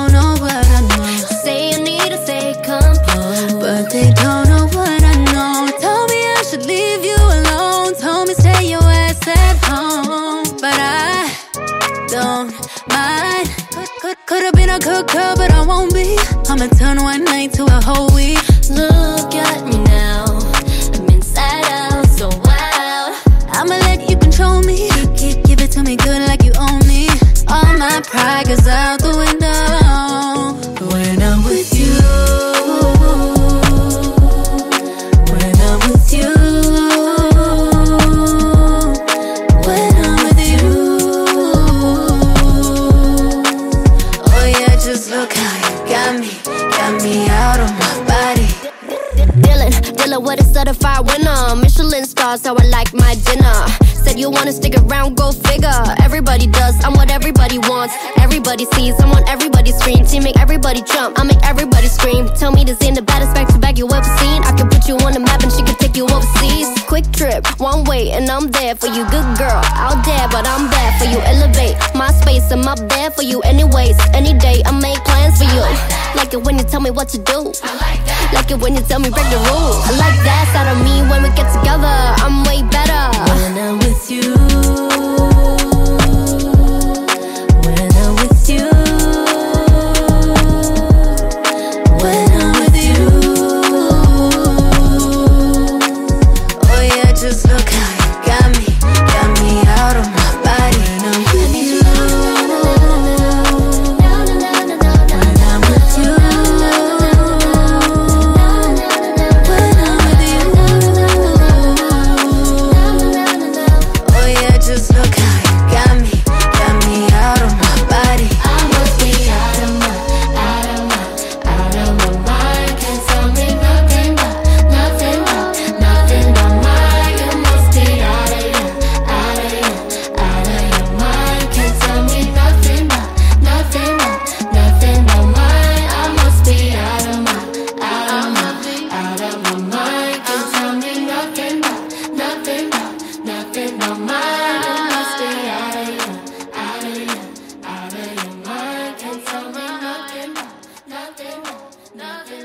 don't know what I know. Say you need to stay composed. But they don't know what I know. Told me I should leave you alone. Told me stay your ass at home. But I don't mind. Could, could have been a good girl, but I won't be. I'ma turn one night to a whole Dylan with a certified winner. Michelin stars, how I like my dinner. Said you wanna stick around, go figure. Everybody does, I'm what everybody wants. Everybody sees, I want everybody scream. Team make everybody jump, I make everybody scream. Tell me this ain't the baddest back to back you ever seen. I can put you on the map and she can take you overseas. Quick trip, one way, and I'm there for you. Good girl, out there, but I'm bad for you. Elevate my space, I'm up there for you. Anyways, any day, I make plans for you like it when you tell me what to do. I like that. Like it when you tell me break the rules. I like that side of me when we get together. I'm way better when I'm with you. just look how you got me, got me out of my body. No. nothing.